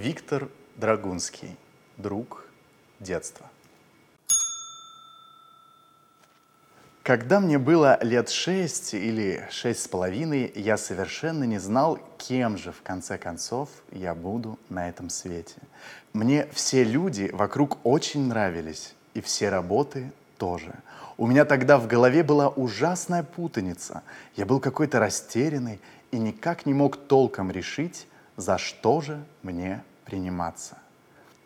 Виктор Драгунский, друг детства. Когда мне было лет шесть или шесть с половиной, я совершенно не знал, кем же в конце концов я буду на этом свете. Мне все люди вокруг очень нравились, и все работы тоже. У меня тогда в голове была ужасная путаница. Я был какой-то растерянный и никак не мог толком решить, за что же мне приниматься.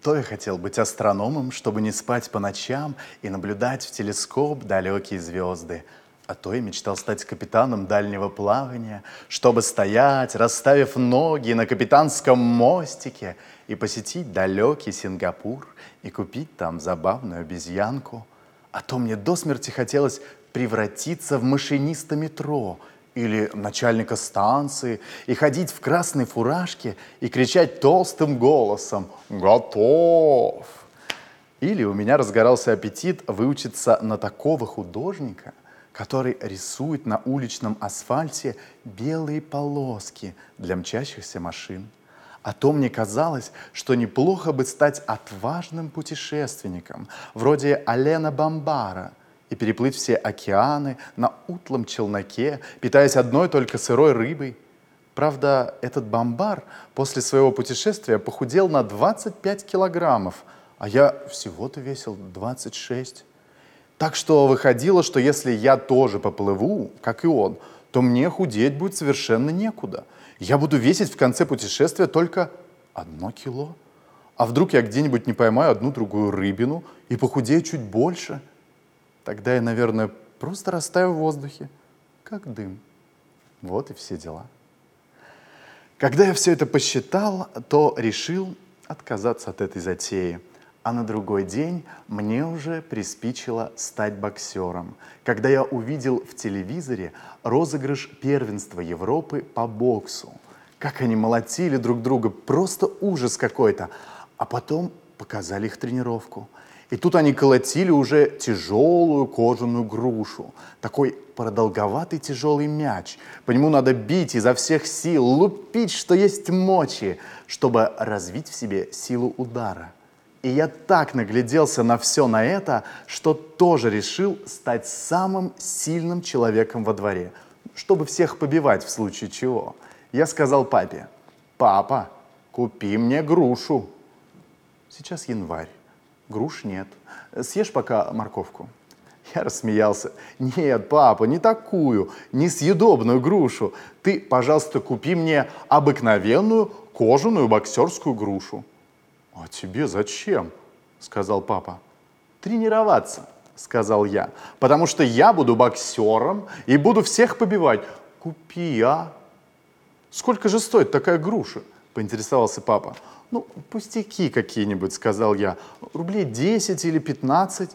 То я хотел быть астрономом, чтобы не спать по ночам и наблюдать в телескоп далекие звезды. А то я мечтал стать капитаном дальнего плавания, чтобы стоять, расставив ноги на капитанском мостике и посетить далекий Сингапур и купить там забавную обезьянку. А то мне до смерти хотелось превратиться в машиниста метро – или начальника станции и ходить в красной фуражке и кричать толстым голосом «Готов!». Или у меня разгорался аппетит выучиться на такого художника, который рисует на уличном асфальте белые полоски для мчащихся машин. А то мне казалось, что неплохо бы стать отважным путешественником, вроде Алена Бамбара – и переплыть все океаны на утлом челноке, питаясь одной только сырой рыбой. Правда, этот бомбар после своего путешествия похудел на 25 килограммов, а я всего-то весил 26. Так что выходило, что если я тоже поплыву, как и он, то мне худеть будет совершенно некуда. Я буду весить в конце путешествия только одно кило. А вдруг я где-нибудь не поймаю одну-другую рыбину и похудею чуть больше – Тогда я, наверное, просто растаю в воздухе, как дым. Вот и все дела. Когда я все это посчитал, то решил отказаться от этой затеи. А на другой день мне уже приспичило стать боксером, когда я увидел в телевизоре розыгрыш первенства Европы по боксу. Как они молотили друг друга, просто ужас какой-то. А потом показали их тренировку – и тут они колотили уже тяжелую кожаную грушу. Такой продолговатый тяжелый мяч. По нему надо бить изо всех сил, лупить, что есть мочи, чтобы развить в себе силу удара. И я так нагляделся на все на это, что тоже решил стать самым сильным человеком во дворе, чтобы всех побивать в случае чего. Я сказал папе, папа, купи мне грушу. Сейчас январь. Груш нет. Съешь пока морковку. Я рассмеялся. Нет, папа, не такую, несъедобную грушу. Ты, пожалуйста, купи мне обыкновенную кожаную боксерскую грушу. А тебе зачем? Сказал папа. Тренироваться, сказал я. Потому что я буду боксером и буду всех побивать. Купи, а? Сколько же стоит такая груша? Поинтересовался папа. Ну, пустяки какие-нибудь, сказал я. Рублей 10 или 15.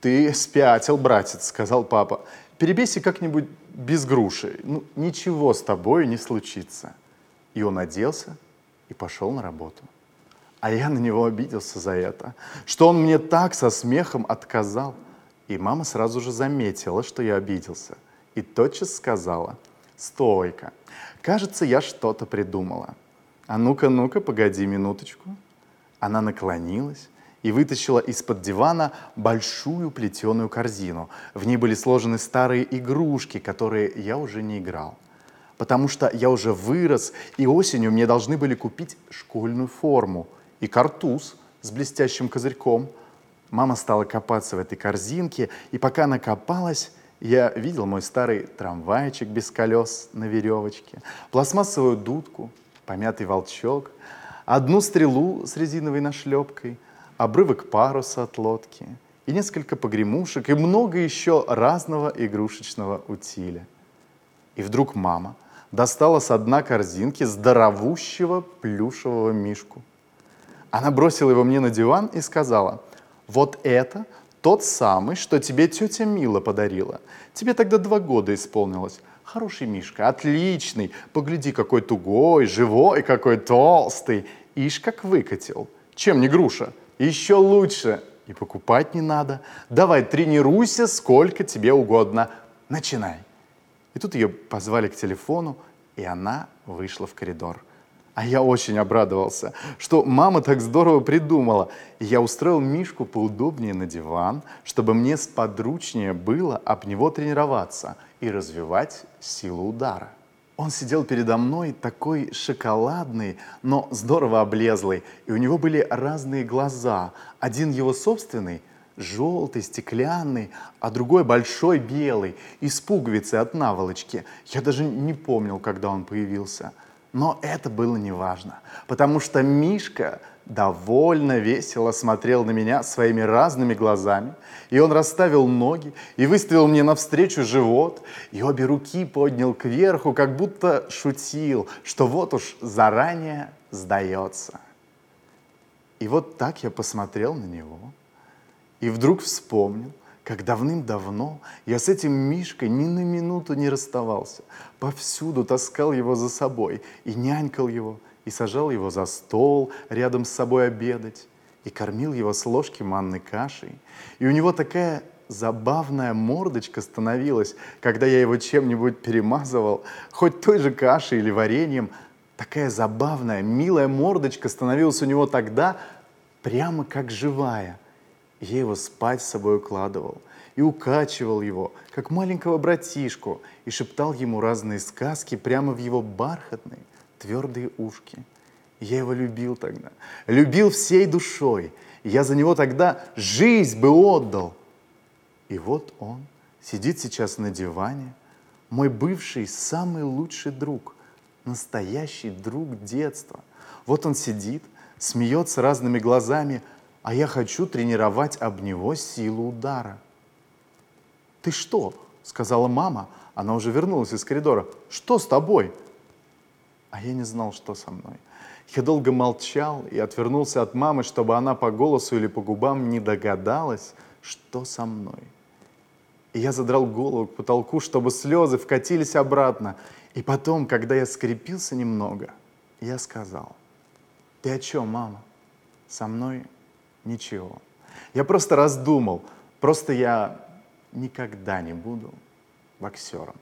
Ты спятил, братец, сказал папа. Перебейся как-нибудь без груши. Ну, ничего с тобой не случится. И он оделся и пошел на работу. А я на него обиделся за это, что он мне так со смехом отказал. И мама сразу же заметила, что я обиделся. И тотчас сказала, стойка, кажется, я что-то придумала. А ну-ка, ну-ка, погоди минуточку. Она наклонилась и вытащила из-под дивана большую плетеную корзину. В ней были сложены старые игрушки, которые я уже не играл. Потому что я уже вырос, и осенью мне должны были купить школьную форму и картуз с блестящим козырьком. Мама стала копаться в этой корзинке, и пока она копалась, я видел мой старый трамвайчик без колес на веревочке, пластмассовую дудку, помятый волчок, одну стрелу с резиновой нашлепкой, обрывок паруса от лодки и несколько погремушек и много еще разного игрушечного утиля. И вдруг мама достала с дна корзинки здоровущего плюшевого мишку. Она бросила его мне на диван и сказала, вот это тот самый, что тебе тетя Мила подарила. Тебе тогда два года исполнилось. Хороший Мишка, отличный. Погляди, какой тугой, живой, какой толстый. Ишь, как выкатил. Чем не груша? Еще лучше. И покупать не надо. Давай, тренируйся сколько тебе угодно. Начинай. И тут ее позвали к телефону, и она вышла в коридор. А я очень обрадовался, что мама так здорово придумала. И я устроил Мишку поудобнее на диван, чтобы мне сподручнее было об него тренироваться и развивать силу удара. Он сидел передо мной такой шоколадный, но здорово облезлый, и у него были разные глаза. Один его собственный, желтый, стеклянный, а другой большой, белый, и с пуговицей от наволочки. Я даже не помнил, когда он появился. Но это было неважно, потому что Мишка довольно весело смотрел на меня своими разными глазами, и он расставил ноги и выставил мне навстречу живот, и обе руки поднял кверху, как будто шутил, что вот уж заранее сдается. И вот так я посмотрел на него, и вдруг вспомнил, как давным-давно я с этим Мишкой ни на минуту не расставался. Повсюду таскал его за собой и нянькал его, и сажал его за стол рядом с собой обедать, и кормил его с ложки манной кашей. И у него такая забавная мордочка становилась, когда я его чем-нибудь перемазывал, хоть той же кашей или вареньем. Такая забавная, милая мордочка становилась у него тогда прямо как живая – я его спать с собой укладывал и укачивал его, как маленького братишку, и шептал ему разные сказки прямо в его бархатные, твердые ушки. я его любил тогда, любил всей душой. я за него тогда жизнь бы отдал. И вот он сидит сейчас на диване, мой бывший самый лучший друг, настоящий друг детства. Вот он сидит, смеется разными глазами, а я хочу тренировать об него силу удара. «Ты что?» — сказала мама. Она уже вернулась из коридора. «Что с тобой?» А я не знал, что со мной. Я долго молчал и отвернулся от мамы, чтобы она по голосу или по губам не догадалась, что со мной. И я задрал голову к потолку, чтобы слезы вкатились обратно. И потом, когда я скрепился немного, я сказал, «Ты о чем, мама? Со мной Ничего. Я просто раздумал. Просто я никогда не буду боксером.